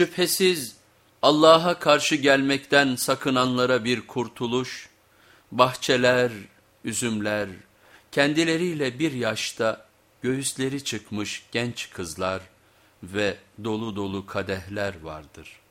Şüphesiz Allah'a karşı gelmekten sakınanlara bir kurtuluş, bahçeler, üzümler, kendileriyle bir yaşta göğüsleri çıkmış genç kızlar ve dolu dolu kadehler vardır.''